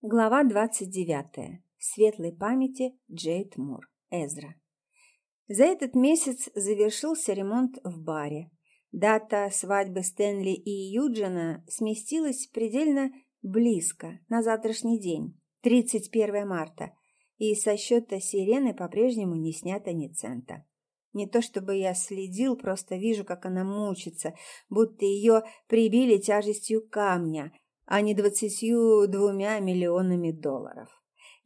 Глава 29. Светлой памяти Джейд Мур. Эзра. За этот месяц завершился ремонт в баре. Дата свадьбы Стэнли и Юджина сместилась предельно близко, на завтрашний день, 31 марта, и со счета сирены по-прежнему не снято ни цента. Не то чтобы я следил, просто вижу, как она мучится, будто ее прибили тяжестью камня – а не двадцатью двумя миллионами долларов.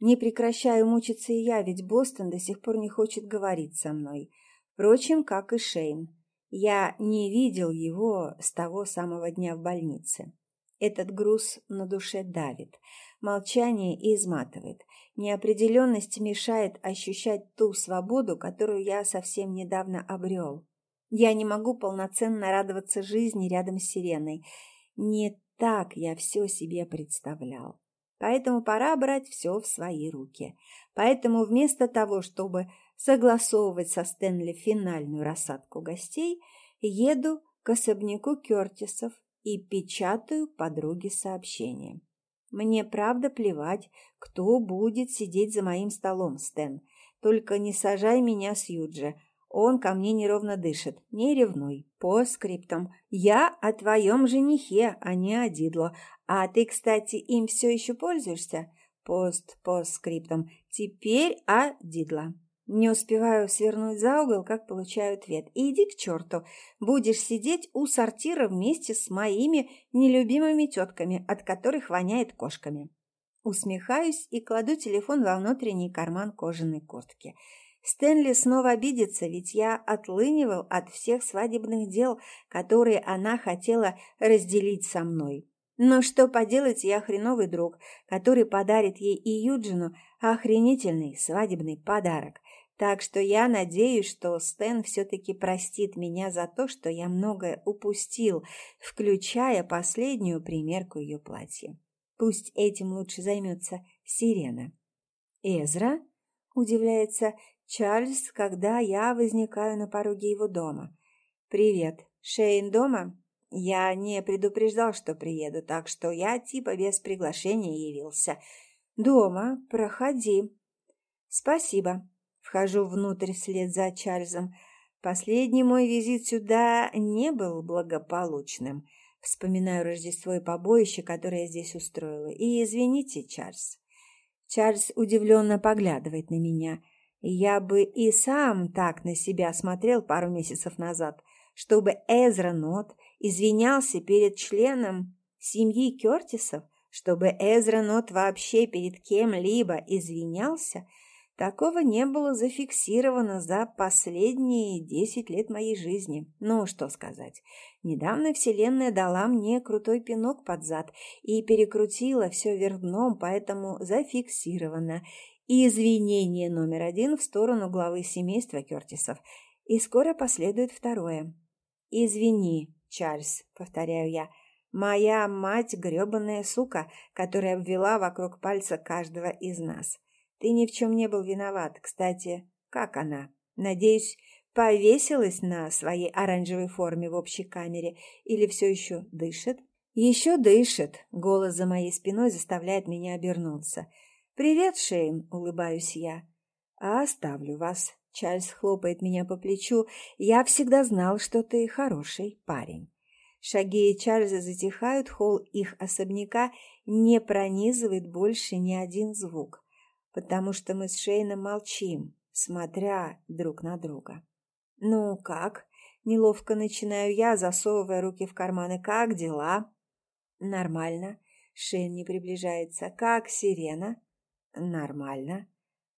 Не прекращаю мучиться и я, ведь Бостон до сих пор не хочет говорить со мной. Впрочем, как и Шейн. Я не видел его с того самого дня в больнице. Этот груз на душе давит. Молчание изматывает. Неопределенность мешает ощущать ту свободу, которую я совсем недавно обрел. Я не могу полноценно радоваться жизни рядом с Сиреной. Не так я все себе представлял. Поэтому пора брать все в свои руки. Поэтому вместо того, чтобы согласовывать со Стэнли финальную рассадку гостей, еду к особняку Кертисов и печатаю подруге сообщение. Мне правда плевать, кто будет сидеть за моим столом, Стэн. Только не сажай меня с Юджи, он ко мне неровно дышит. Не ревнуй. По скриптам. Я о твоем женихе, а не о Дидло. А ты, кстати, им все еще пользуешься? Пост, по скриптам. Теперь о Дидло. Не успеваю свернуть за угол, как получаю ответ. Иди к черту. Будешь сидеть у сортира вместе с моими нелюбимыми тетками, от которых воняет кошками. Усмехаюсь и кладу телефон во внутренний карман кожаной куртки. Стэнли снова обидится, ведь я отлынивал от всех свадебных дел, которые она хотела разделить со мной. Но что поделать, я хреновый друг, который подарит ей и Юджину охренительный свадебный подарок. Так что я надеюсь, что Стэн все-таки простит меня за то, что я многое упустил, включая последнюю примерку ее платья. Пусть этим лучше займется Сирена. «Эзра?» – удивляется Чарльз, когда я возникаю на пороге его дома. «Привет. Шейн дома?» Я не предупреждал, что приеду, так что я типа без приглашения явился. «Дома. Проходи». «Спасибо». Вхожу внутрь вслед за Чарльзом. Последний мой визит сюда не был благополучным. Вспоминаю Рождество и побоище, которое я здесь устроила. И извините, Чарльз. Чарльз удивленно поглядывает на меня – я бы и сам так на себя смотрел пару месяцев назад, чтобы Эзра Нот извинялся перед членом семьи Кертисов, чтобы Эзра Нот вообще перед кем-либо извинялся, такого не было зафиксировано за последние десять лет моей жизни. Ну, что сказать. Недавно Вселенная дала мне крутой пинок под зад и перекрутила все вверх дном, поэтому зафиксировано и извинение номер один в сторону главы семейства Кертисов. И скоро последует второе. «Извини, Чарльз», — повторяю я, — «моя мать — гребаная сука, которая обвела вокруг пальца каждого из нас. Ты ни в чем не был виноват. Кстати, как она? Надеюсь, повесилась на своей оранжевой форме в общей камере или все еще дышит?» «Еще дышит», — голос за моей спиной заставляет меня обернуться — «Привет, Шейн», — улыбаюсь я. «А оставлю вас». Чарльз хлопает меня по плечу. «Я всегда знал, что ты хороший парень». Шаги Чарльза затихают, холл их особняка не пронизывает больше ни один звук, потому что мы с Шейном молчим, смотря друг на друга. «Ну как?» — неловко начинаю я, засовывая руки в карманы. «Как дела?» «Нормально». Шейн не приближается. «Как сирена?» Нормально.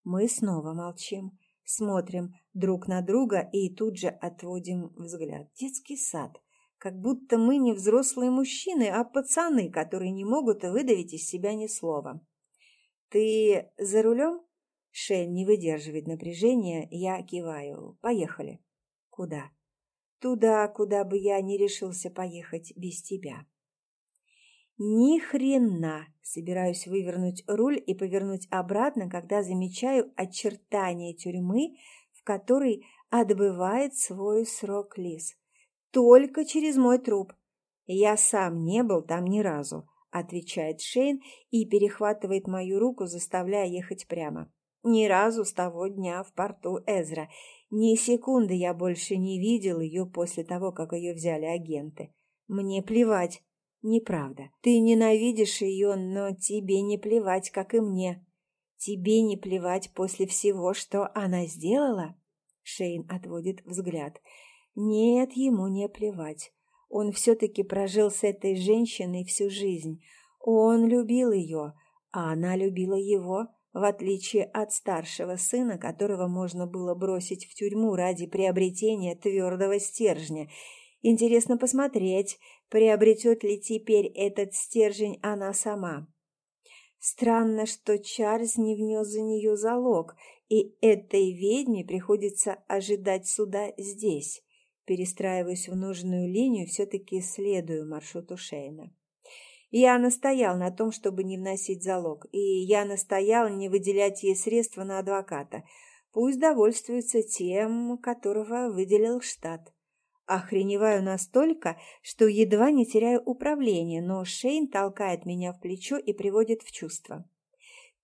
Мы снова молчим, смотрим друг на друга и тут же отводим взгляд. Детский сад. Как будто мы не взрослые мужчины, а пацаны, которые не могут выдавить из себя ни слова. «Ты за рулем?» Шен не выдерживает напряжения, я киваю. «Поехали». «Куда?» «Туда, куда бы я не решился поехать без тебя». Ни хрена! Собираюсь вывернуть руль и повернуть обратно, когда замечаю очертания тюрьмы, в которой отбывает свой срок лис. Только через мой труп. Я сам не был там ни разу, отвечает Шейн и перехватывает мою руку, заставляя ехать прямо. Ни разу с того дня в порту Эзра. Ни секунды я больше не видел ее после того, как ее взяли агенты. Мне плевать. Неправда. Ты ненавидишь ее, но тебе не плевать, как и мне. Тебе не плевать после всего, что она сделала? Шейн отводит взгляд. Нет, ему не плевать. Он все-таки прожил с этой женщиной всю жизнь. Он любил ее, а она любила его, в отличие от старшего сына, которого можно было бросить в тюрьму ради приобретения твердого стержня. Интересно посмотреть, приобретет ли теперь этот стержень она сама. Странно, что Чарльз не внес за нее залог, и этой ведьме приходится ожидать суда здесь. Перестраиваясь в нужную линию, все-таки следую маршруту Шейна. Я настоял на том, чтобы не вносить залог, и я настоял не выделять ей средства на адвоката. Пусть довольствуется тем, которого выделил штат. Охреневаю настолько, что едва не теряю управление, но Шейн толкает меня в плечо и приводит в чувство.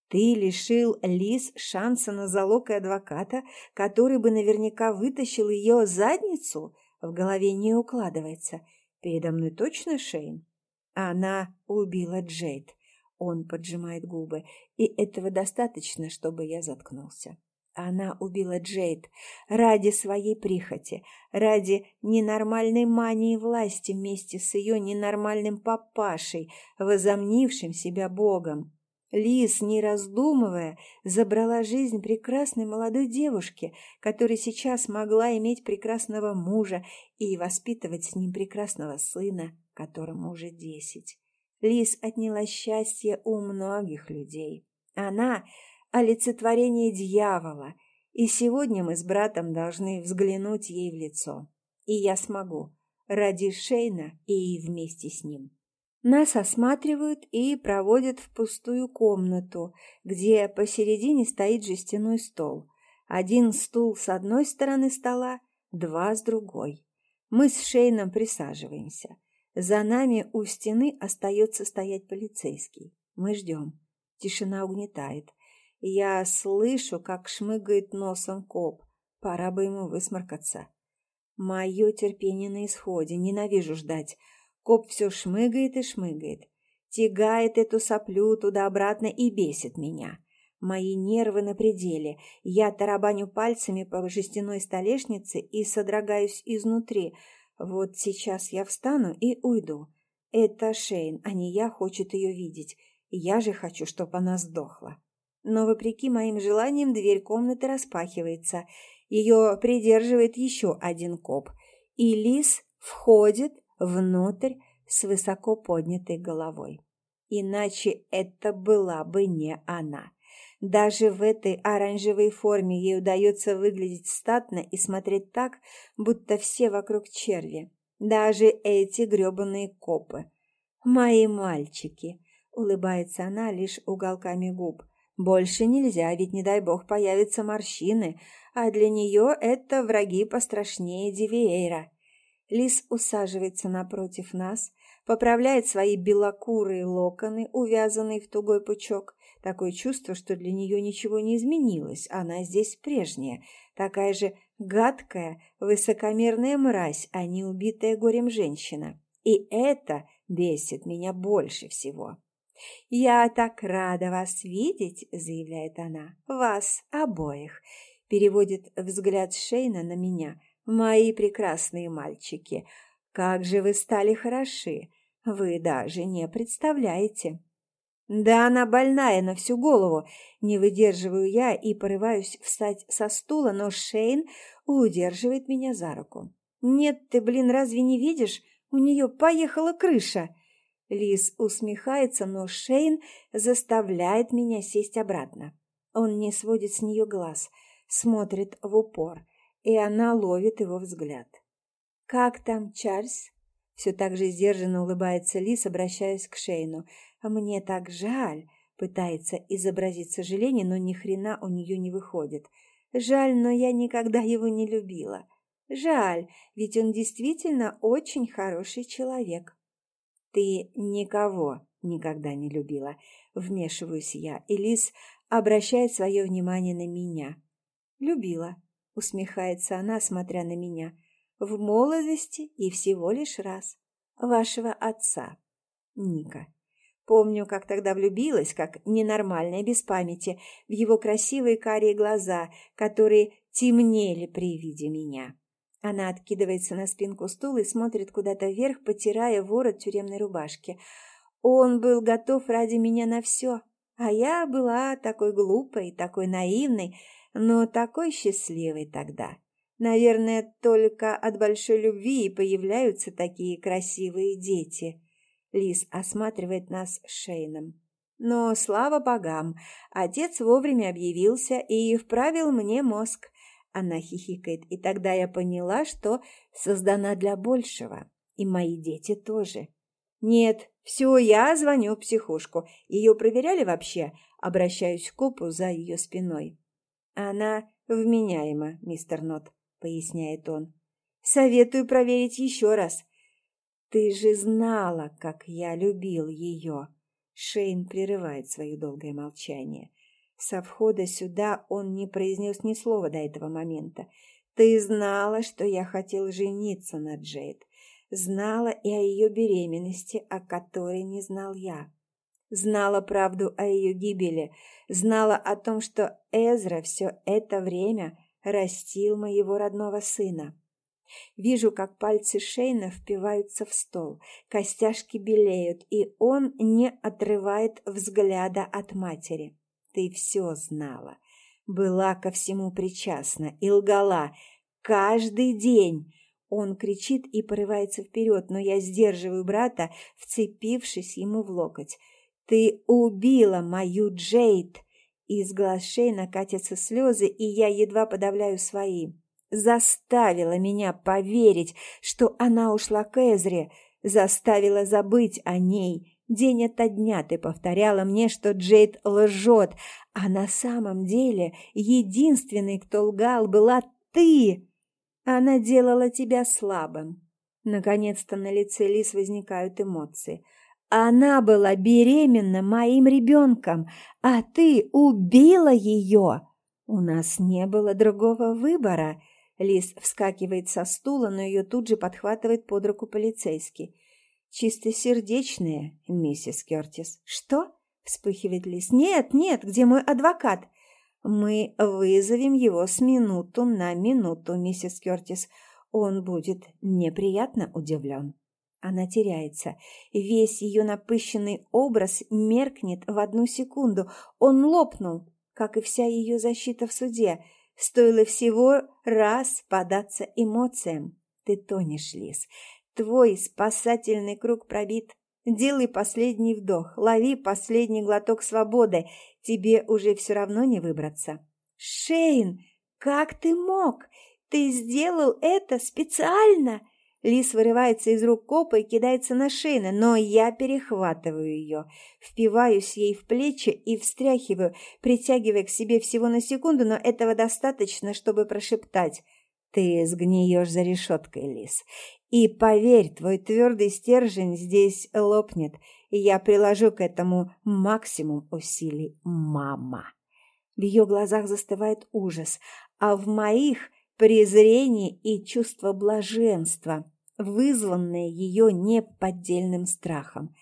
Ты лишил Лиз шанса на залог и адвоката, который бы наверняка вытащил ее задницу? В голове не укладывается. Передо мной точно Шейн? Она убила Джейд. Он поджимает губы, и этого достаточно, чтобы я заткнулся. Она убила Джейд ради своей прихоти, ради ненормальной мании власти вместе с ее ненормальным папашей, возомнившим себя богом. Лис, не раздумывая, забрала жизнь прекрасной молодой девушки, которая сейчас могла иметь прекрасного мужа и воспитывать с ним прекрасного сына, которому уже десять. Лис отняла счастье у многих людей. Она – олицетворение дьявола, и сегодня мы с братом должны взглянуть ей в лицо. И я смогу, ради Шейна и вместе с ним. Нас осматривают и проводят в пустую комнату, где посередине стоит жестяной стол. Один стул с одной стороны стола, два с другой. Мы с Шейном присаживаемся. За нами у стены остается стоять полицейский. Мы ждем. Тишина угнетает. Я слышу, как шмыгает носом коп. Пора бы ему высморкаться. Мое терпение на исходе. Ненавижу ждать. Коп все шмыгает и шмыгает, тягает эту соплю туда-обратно и бесит меня. Мои нервы на пределе. Я тарабаню пальцами по жестяной столешнице и содрогаюсь изнутри. Вот сейчас я встану и уйду. Это Шейн, а не я, хочет ее видеть. Я же хочу, чтобы она сдохла. Но, вопреки моим желаниям, дверь комнаты распахивается. Ее придерживает еще один коп. И Лис входит внутрь с высоко поднятой головой. Иначе это была бы не она. Даже в этой оранжевой форме ей удается выглядеть статно и смотреть так, будто все вокруг черви. Даже эти грёбаные копы. «Мои мальчики!» — улыбается она лишь уголками губ. «Больше нельзя, ведь, не дай бог, появятся морщины, а для нее это враги пострашнее Дивиэйра. Лис усаживается напротив нас, поправляет свои белокурые локоны, увязанные в тугой пучок. Такое чувство, что для нее ничего не изменилось, она здесь прежняя, такая же гадкая, высокомерная мразь, а не убитая горем женщина. И это бесит меня больше всего. «Я так рада вас видеть», — заявляет она, — «вас обоих», — переводит взгляд Шейна на меня — Мои прекрасные мальчики, как же вы стали хороши, вы даже не представляете. Да она больная на всю голову. Не выдерживаю я и порываюсь встать со стула, но Шейн удерживает меня за руку. Нет, ты, блин, разве не видишь? У нее поехала крыша. Лис усмехается, но Шейн заставляет меня сесть обратно. Он не сводит с нее глаз, смотрит в упор и она ловит его взгляд. «Как там, Чарльз?» Все так же сдержанно улыбается Лис, обращаясь к Шейну. «А мне так жаль!» Пытается изобразить сожаление, но ни хрена у нее не выходит. «Жаль, но я никогда его не любила. Жаль, ведь он действительно очень хороший человек». «Ты никого Никогда не любила. Вмешиваюсь я, и Лис обращает свое внимание на меня. Любила, усмехается она, смотря на меня. В молодости и всего лишь раз. Вашего отца. Ника. Помню, как тогда влюбилась, как ненормальная, без памяти, в его красивые карие глаза, которые темнели при виде меня. Она откидывается на спинку стула и смотрит куда-то вверх, потирая ворот тюремной рубашки. Он был готов ради меня на все, а я была такой глупой, такой наивной, но такой счастливой тогда. Наверное, только от большой любви и появляются такие красивые дети. Лис осматривает нас Шейном. Но, слава богам, отец вовремя объявился и вправил мне мозг. Она хихикает, и тогда я поняла, что создана для большего. И мои дети тоже. Нет, все, я звоню в психушку. Ее проверяли вообще? Обращаюсь к копу за ее спиной. Она вменяема, мистер Нот, поясняет он. Советую проверить еще раз. Ты же знала, как я любил ее. Шейн прерывает свое долгое молчание. Со входа сюда он не произнес ни слова до этого момента. Ты знала, что я хотел жениться на Джейд. Знала и о ее беременности, о которой не знал я. Знала правду о ее гибели. Знала о том, что Эзра все это время растил моего родного сына. Вижу, как пальцы Шейна впиваются в стол, костяшки белеют, и он не отрывает взгляда от матери. Ты все знала, была ко всему причастна и лгала каждый день. Он кричит и порывается вперед, но я сдерживаю брата, вцепившись ему в локоть. «Ты убила мою Джейд!» Из глаз Шейна катятся слезы, и я едва подавляю свои заставила меня поверить, что она ушла к Эзре, заставила забыть о ней. День ото дня ты повторяла мне, что Джейд лжет, а на самом деле единственный, кто лгал, была ты. Она делала тебя слабым. Наконец-то на лице Лис возникают эмоции. Она была беременна моим ребенком, а ты убила ее. У нас не было другого выбора. Лис вскакивает со стула, но ее тут же подхватывает под руку полицейский. «Чистосердечная, миссис Кертис». «Что?» – вспыхивает Лис. «Нет, нет, где мой адвокат?» «Мы вызовем его с минуту на минуту, миссис Кертис. Он будет неприятно удивлен». Она теряется. Весь ее напыщенный образ меркнет в одну секунду. Он лопнул, как и вся ее защита в суде – Стоило всего раз податься эмоциям. Ты тонешь, Лис. Твой спасательный круг пробит. Делай последний вдох, лови последний глоток свободы. Тебе уже все равно не выбраться. Шейн, как ты мог? Ты сделал это специально? Лис вырывается из рук копа и кидается на Шейна, но я перехватываю ее, впиваюсь ей в плечи и встряхиваю, притягивая к себе всего на секунду, но этого достаточно, чтобы прошептать «Ты сгниешь за решеткой, Лис, и поверь, твой твердый стержень здесь лопнет, и я приложу к этому максимум усилий, мама». В ее глазах застывает ужас, а в моих – презрение и чувство блаженства вызванное ее неподдельным страхом.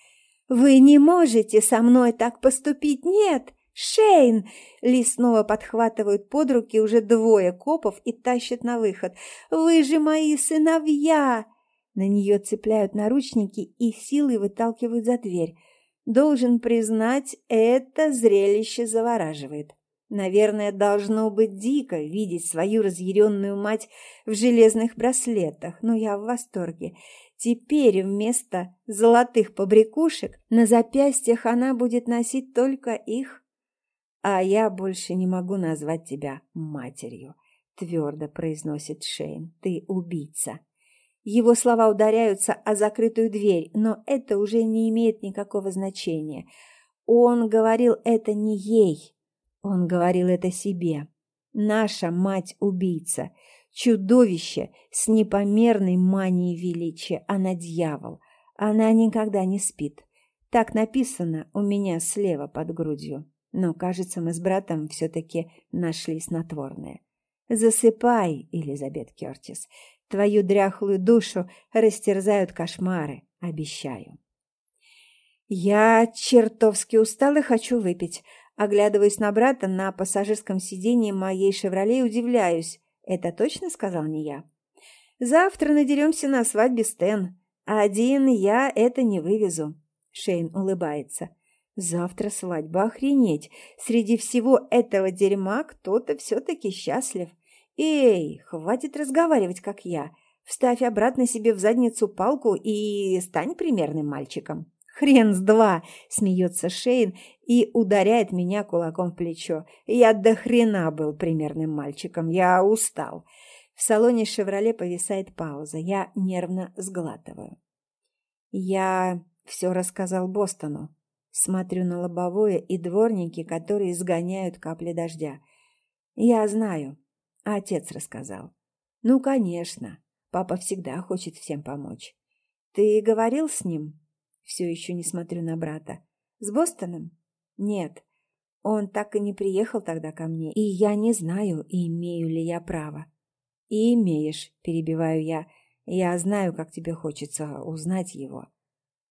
«Вы не можете со мной так поступить, нет!» «Шейн!» Ли снова подхватывают под руки уже двое копов и тащат на выход. «Вы же мои сыновья!» На нее цепляют наручники и силой выталкивают за дверь. Должен признать, это зрелище завораживает. Наверное, должно быть дико видеть свою разъяренную мать в железных браслетах, но я в восторге. Теперь вместо золотых побрякушек на запястьях она будет носить только их. А я больше не могу назвать тебя матерью, твердо произносит Шейн. Ты убийца. Его слова ударяются о закрытую дверь, но это уже не имеет никакого значения. Он говорил это не ей, он говорил это себе. Наша мать-убийца, чудовище с непомерной манией величия, она дьявол. Она никогда не спит. Так написано у меня слева под грудью. Но, кажется, мы с братом все-таки нашли снотворное. Засыпай, Элизабет Кертис. Твою дряхлую душу растерзают кошмары, обещаю. Я чертовски устал и хочу выпить. Оглядываясь на брата на пассажирском сиденье моей «Шевроле» удивляюсь. Это точно сказал не я? Завтра надеремся на свадьбе Стэн. Один я это не вывезу. Шейн улыбается. Завтра свадьба, охренеть. Среди всего этого дерьма кто-то все-таки счастлив. Эй, хватит разговаривать, как я. Вставь обратно себе в задницу палку и стань примерным мальчиком. Хрен с два, смеется Шейн и ударяет меня кулаком в плечо. Я до хрена был примерным мальчиком, я устал. В салоне «Шевроле» повисает пауза. Я нервно сглатываю. Я все рассказал Бостону. Смотрю на лобовое и дворники, которые изгоняют капли дождя. Я знаю. Отец рассказал. Ну, конечно. Папа всегда хочет всем помочь. Ты говорил с ним? Все еще не смотрю на брата. С Бостоном? Нет. Он так и не приехал тогда ко мне, и я не знаю, имею ли я право. И имеешь, перебиваю я. Я знаю, как тебе хочется узнать его.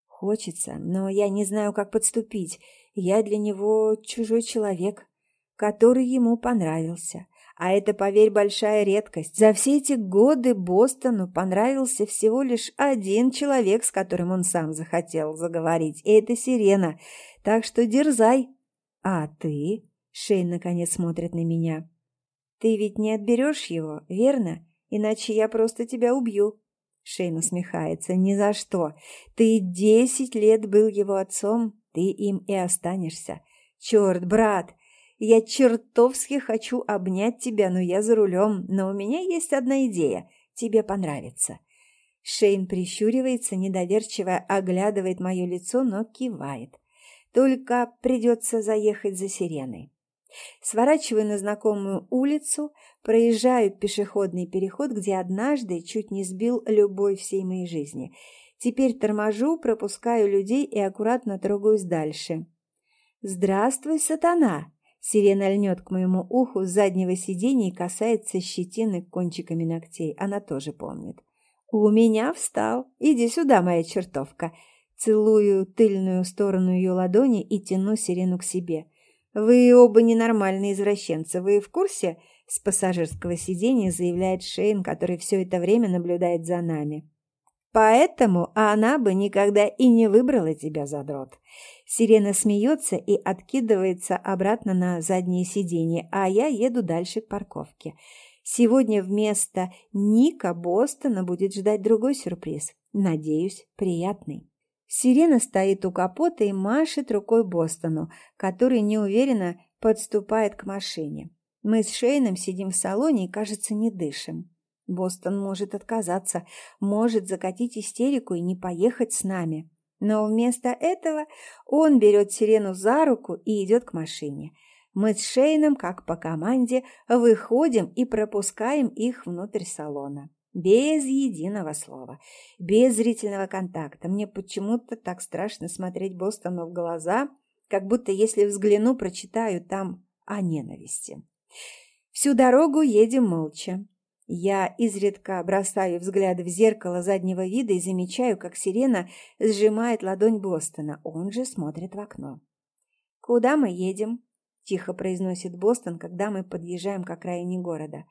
Хочется, но я не знаю, как подступить. Я для него чужой человек, который ему понравился. А это, поверь, большая редкость. За все эти годы Бостону понравился всего лишь один человек, с которым он сам захотел заговорить, и это Сирена. Так что дерзай. А ты? Шейн наконец смотрит на меня. Ты ведь не отберешь его, верно? Иначе я просто тебя убью. Шейн усмехается. «Ни за что. Ты десять лет был его отцом, ты им и останешься. Черт, брат, я чертовски хочу обнять тебя, но я за рулем. Но у меня есть одна идея. Тебе понравится». Шейн прищуривается, недоверчиво оглядывает мое лицо, но кивает. «Только придется заехать за сиреной». Сворачиваю на знакомую улицу, проезжаю пешеходный переход, где однажды чуть не сбил любовь всей моей жизни. Теперь торможу, пропускаю людей и аккуратно трогаюсь дальше. «Здравствуй, сатана!» Сирена льнет к моему уху с заднего сиденья и касается щетины кончиками ногтей. Она тоже помнит. «У меня встал. Иди сюда, моя чертовка!» Целую тыльную сторону ее ладони и тяну сирену к себе – «Вы оба ненормальные извращенцы. Вы в курсе?» С пассажирского сиденья заявляет Шейн, который все это время наблюдает за нами. «Поэтому она бы никогда и не выбрала тебя, задрот». Сирена смеется и откидывается обратно на заднее сиденье, а я еду дальше к парковке. Сегодня вместо Ника Бостона будет ждать другой сюрприз. Надеюсь, приятный. Сирена стоит у капота и машет рукой Бостону, который неуверенно подступает к машине. Мы с Шейном сидим в салоне и, кажется, не дышим. Бостон может отказаться, может закатить истерику и не поехать с нами. Но вместо этого он берет Сирену за руку и идет к машине. Мы с Шейном, как по команде, выходим и пропускаем их внутрь салона. Без единого слова, без зрительного контакта. Мне почему-то так страшно смотреть Бостону в глаза, как будто если взгляну, прочитаю там о ненависти. Всю дорогу едем молча. Я изредка бросаю взгляд в зеркало заднего вида и замечаю, как сирена сжимает ладонь Бостона. Он же смотрит в окно. «Куда мы едем?» – тихо произносит Бостон, когда мы подъезжаем к окраине города.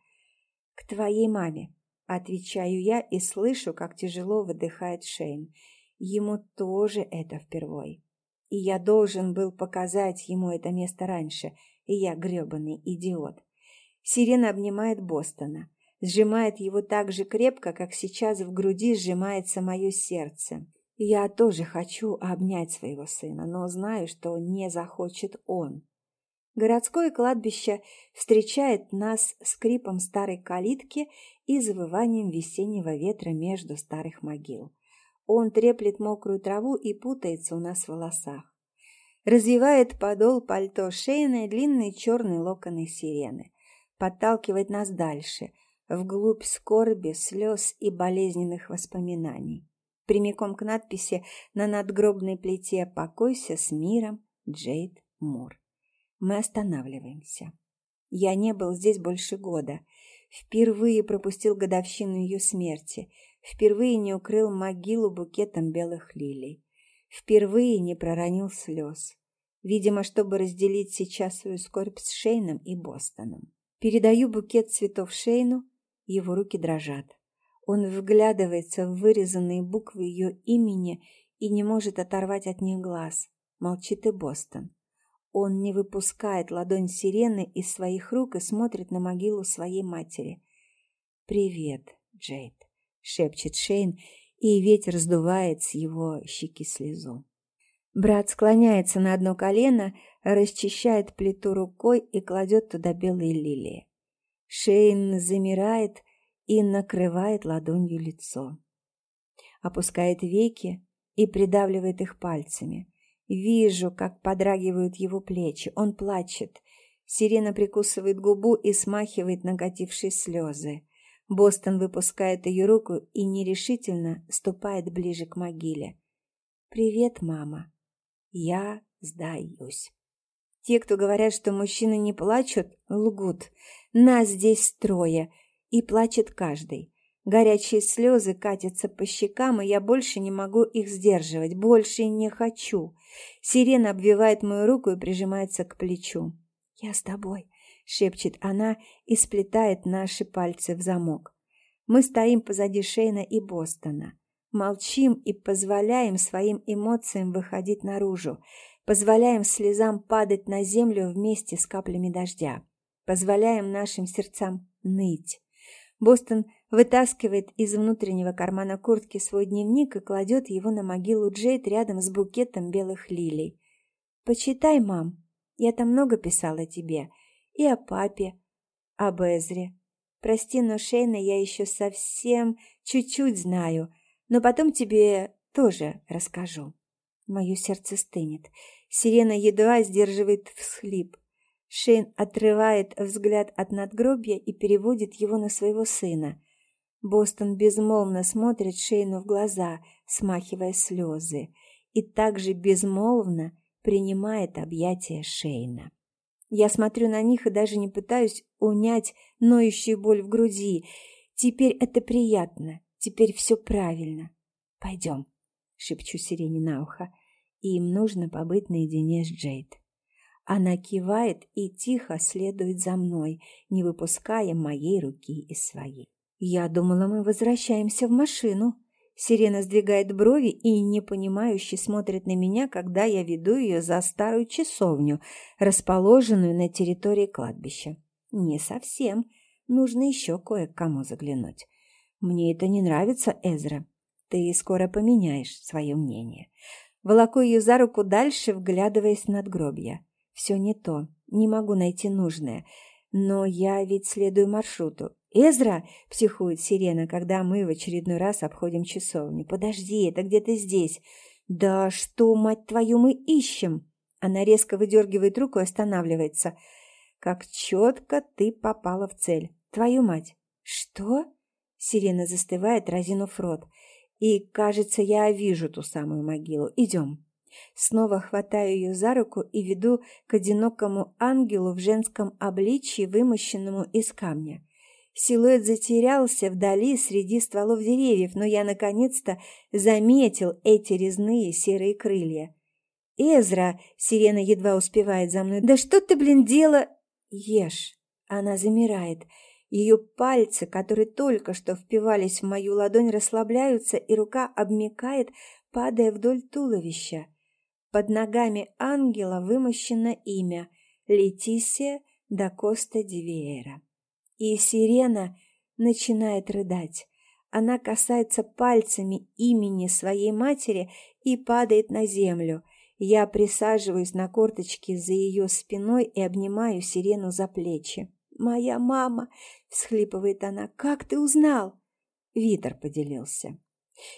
«К твоей маме», Отвечаю я и слышу, как тяжело выдыхает Шейн. Ему тоже это впервой. И я должен был показать ему это место раньше, и я гребаный идиот. Сирена обнимает Бостона, сжимает его так же крепко, как сейчас в груди сжимается мое сердце. Я тоже хочу обнять своего сына, но знаю, что не захочет он. Городское кладбище встречает нас скрипом старой калитки и завыванием весеннего ветра между старых могил. Он треплет мокрую траву и путается у нас в волосах. Развивает подол пальто шейной длинные черные локоны сирены. Подталкивает нас дальше, вглубь скорби, слез и болезненных воспоминаний. прямиком к надписи на надгробной плите «Покойся с миром, Джейд Мур». Мы останавливаемся. Я не был здесь больше года. Впервые пропустил годовщину ее смерти. Впервые не укрыл могилу букетом белых лилий. Впервые не проронил слез. Видимо, чтобы разделить сейчас свою скорбь с Шейном и Бостоном. Передаю букет цветов Шейну, его руки дрожат. Он вглядывается в вырезанные буквы ее имени и не может оторвать от них глаз. Молчит и Бостон. Он не выпускает ладонь сирены из своих рук и смотрит на могилу своей матери. «Привет, Джейд», — шепчет Шейн, и ветер сдувает с его щеки слезу. Брат склоняется на одно колено, расчищает плиту рукой и кладет туда белые лилии. Шейн замирает и накрывает ладонью лицо. Опускает веки и придавливает их пальцами. Вижу, как подрагивают его плечи. Он плачет. Сирена прикусывает губу и смахивает накатившие слезы. Бостон выпускает ее руку и нерешительно ступает ближе к могиле. «Привет, мама. Я сдаюсь». Те, кто говорят, что мужчины не плачут, лгут. Нас здесь трое, и плачет каждый. Горячие слезы катятся по щекам, и я больше не могу их сдерживать, больше не хочу. Сирена обвивает мою руку и прижимается к плечу. «Я с тобой», — шепчет она и сплетает наши пальцы в замок. Мы стоим позади Шейна и Бостона. Молчим и позволяем своим эмоциям выходить наружу. Позволяем слезам падать на землю вместе с каплями дождя. Позволяем нашим сердцам ныть. Бостон вытаскивает из внутреннего кармана куртки свой дневник и кладет его на могилу Джейд рядом с букетом белых лилий. «Почитай, мам. Я там много писала тебе. И о папе, об Эзре. Прости, но Шейна я еще совсем чуть-чуть знаю, но потом тебе тоже расскажу». Мое сердце стынет. Сирена едва сдерживает всхлип. Шейн отрывает взгляд от надгробья и переводит его на своего сына. Бостон безмолвно смотрит Шейну в глаза, смахивая слезы, и также безмолвно принимает объятия Шейна. Я смотрю на них и даже не пытаюсь унять ноющую боль в груди. Теперь это приятно, теперь все правильно. «Пойдем», — шепчу Сирене на ухо, — «им нужно побыть наедине с Джейд». Она кивает и тихо следует за мной, не выпуская моей руки из своей. Я думала, мы возвращаемся в машину. Сирена сдвигает брови и непонимающе смотрит на меня, когда я веду ее за старую часовню, расположенную на территории кладбища. Не совсем. Нужно еще кое к кому заглянуть. Мне это не нравится, Эзра. Ты скоро поменяешь свое мнение. Волоку ее за руку дальше, вглядываясь в надгробья. Все не то, не могу найти нужное. Но я ведь следую маршруту. «Эзра!» — психует сирена, когда мы в очередной раз обходим часовню. «Подожди, это где-то здесь». «Да что, мать твою, мы ищем?» Она резко выдергивает руку и останавливается. «Как четко ты попала в цель. Твою мать!» «Что?» Сирена застывает, разинув рот. «И, кажется, я вижу ту самую могилу. Идем». Снова хватаю ее за руку и веду к одинокому ангелу в женском обличье, вымощенному из камня. Силуэт затерялся вдали среди стволов деревьев, но я наконец-то заметил эти резные серые крылья. «Эзра!» — сирена едва успевает за мной. «Да что ты, блин, дело...» «Ешь!» Она замирает. Ее пальцы, которые только что впивались в мою ладонь, расслабляются, и рука обмекает, падая вдоль туловища. Под ногами ангела вымощено имя Летисия да Коста Дивиера. И сирена начинает рыдать. Она касается пальцами имени своей матери и падает на землю. Я присаживаюсь на корточки за ее спиной и обнимаю сирену за плечи. «Моя мама!» — всхлипывает она. «Как ты узнал?» Витер поделился.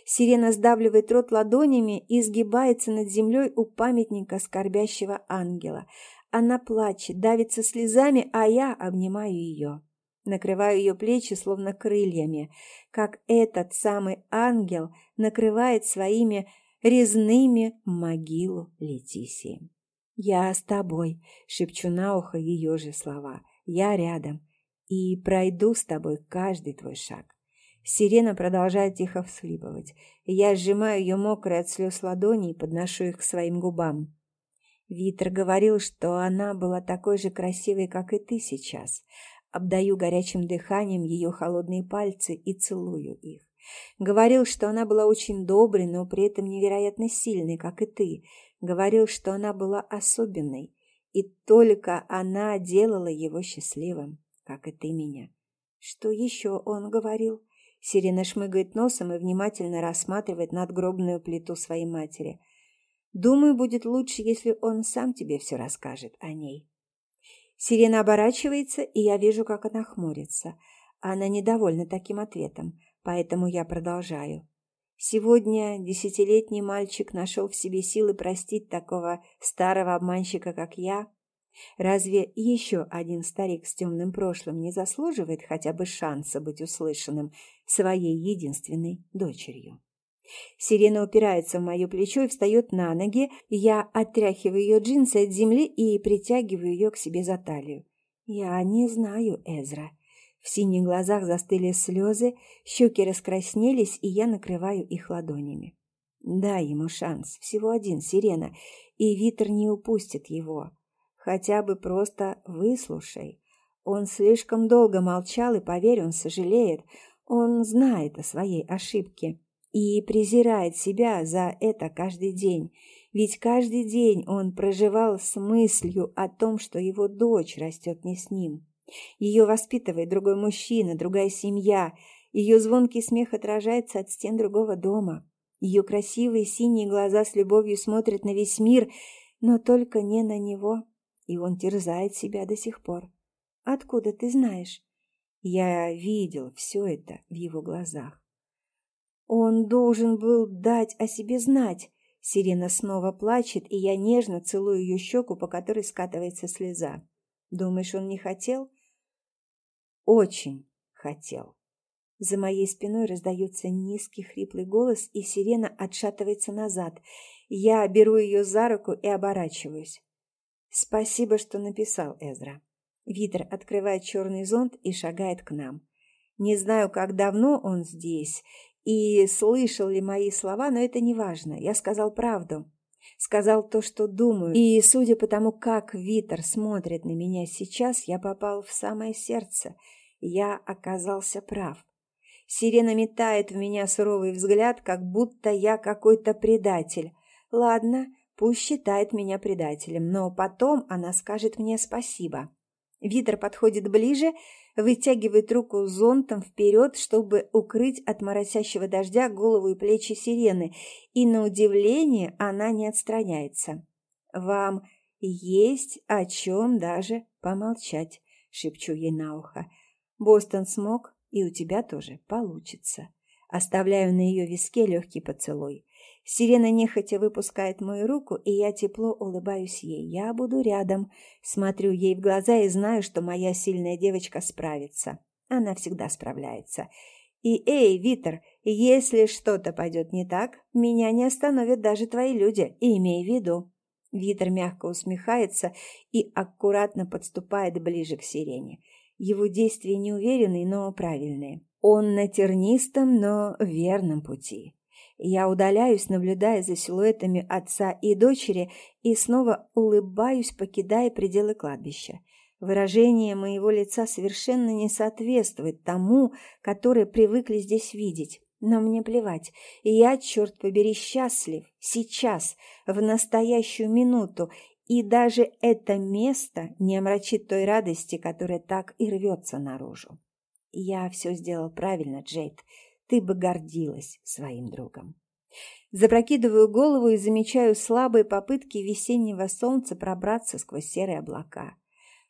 Сирена сдавливает рот ладонями и сгибается над землей у памятника скорбящего ангела. Она плачет, давится слезами, а я обнимаю ее. накрываю ее плечи словно крыльями, как этот самый ангел накрывает своими резными могилу Летисии. «Я с тобой», — шепчу на ухо ее же слова. «Я рядом и пройду с тобой каждый твой шаг». Сирена продолжает тихо всхлипывать. Я сжимаю ее мокрые от слез ладони и подношу их к своим губам. Витер говорил, что она была такой же красивой, как и ты сейчас. Обдаю горячим дыханием ее холодные пальцы и целую их. Говорил, что она была очень доброй, но при этом невероятно сильной, как и ты. Говорил, что она была особенной, и только она делала его счастливым, как и ты меня. Что еще он говорил? Сирена шмыгает носом и внимательно рассматривает надгробную плиту своей матери. Думаю, будет лучше, если он сам тебе все расскажет о ней. Сирена оборачивается, и я вижу, как она хмурится. Она недовольна таким ответом, поэтому я продолжаю. Сегодня десятилетний мальчик нашел в себе силы простить такого старого обманщика, как я. Разве еще один старик с темным прошлым не заслуживает хотя бы шанса быть услышанным своей единственной дочерью? Сирена упирается в мое плечо и встает на ноги. Я отряхиваю ее джинсы от земли и притягиваю ее к себе за талию. Я не знаю, Эзра. В синих глазах застыли слезы, щеки раскраснелись, и я накрываю их ладонями. Дай ему шанс, всего один, Сирена, и Витер не упустит его. Хотя бы просто выслушай. Он слишком долго молчал, и, поверь, он сожалеет. Он знает о своей ошибке и презирает себя за это каждый день. Ведь каждый день он проживал с мыслью о том, что его дочь растет не с ним. Ее воспитывает другой мужчина, другая семья. Ее звонкий смех отражается от стен другого дома. Ее красивые синие глаза с любовью смотрят на весь мир, но только не на него. И он терзает себя до сих пор. Откуда ты знаешь? Я видел все это в его глазах. Он должен был дать о себе знать. Сирена снова плачет, и я нежно целую ее щеку, по которой скатывается слеза. Думаешь, он не хотел? Очень хотел. За моей спиной раздается низкий хриплый голос, и сирена отшатывается назад. Я беру ее за руку и оборачиваюсь. Спасибо, что написал, Эзра. Витер открывает черный зонт и шагает к нам. Не знаю, как давно он здесь и слышал ли мои слова, но это не важно. Я сказал правду. Сказал то, что думаю. И судя по тому, как Витер смотрит на меня сейчас, я попал в самое сердце – я оказался прав. Сирена метает в меня суровый взгляд, как будто я какой-то предатель. Ладно, пусть считает меня предателем, но потом она скажет мне спасибо. Витер подходит ближе, вытягивает руку зонтом вперед, чтобы укрыть от моросящего дождя голову и плечи сирены, и, на удивление, она не отстраняется. «Вам есть о чем даже помолчать», — шепчу ей на ухо. Бостон смог, и у тебя тоже получится. Оставляю на ее виске легкий поцелуй. Сирена нехотя выпускает мою руку, и я тепло улыбаюсь ей. Я буду рядом. Смотрю ей в глаза и знаю, что моя сильная девочка справится. Она всегда справляется. И, эй, Витер, если что-то пойдет не так, меня не остановят даже твои люди, имей в виду. Витер мягко усмехается и аккуратно подступает ближе к сирене. Его действия неуверенные, но правильные. Он на тернистом, но верном пути. Я удаляюсь, наблюдая за силуэтами отца и дочери, и снова улыбаюсь, покидая пределы кладбища. Выражение моего лица совершенно не соответствует тому, которое привыкли здесь видеть. Но мне плевать. Я, черт побери, счастлив. Сейчас, в настоящую минуту, и даже это место не омрачит той радости, которая так и рвется наружу. Я все сделал правильно, Джейд. Ты бы гордилась своим другом. Запрокидываю голову и замечаю слабые попытки весеннего солнца пробраться сквозь серые облака.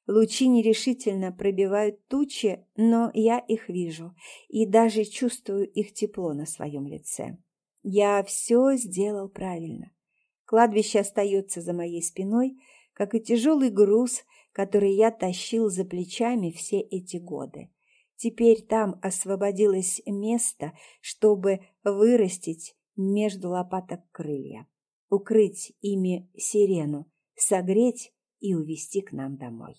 Лучи нерешительно пробивают тучи, но я их вижу и даже чувствую их тепло на своем лице. Я все сделал правильно. Кладбище остается за моей спиной, как и тяжелый груз, который я тащил за плечами все эти годы. Теперь там освободилось место, чтобы вырастить между лопаток крылья, укрыть ими сирену, согреть и увести к нам домой.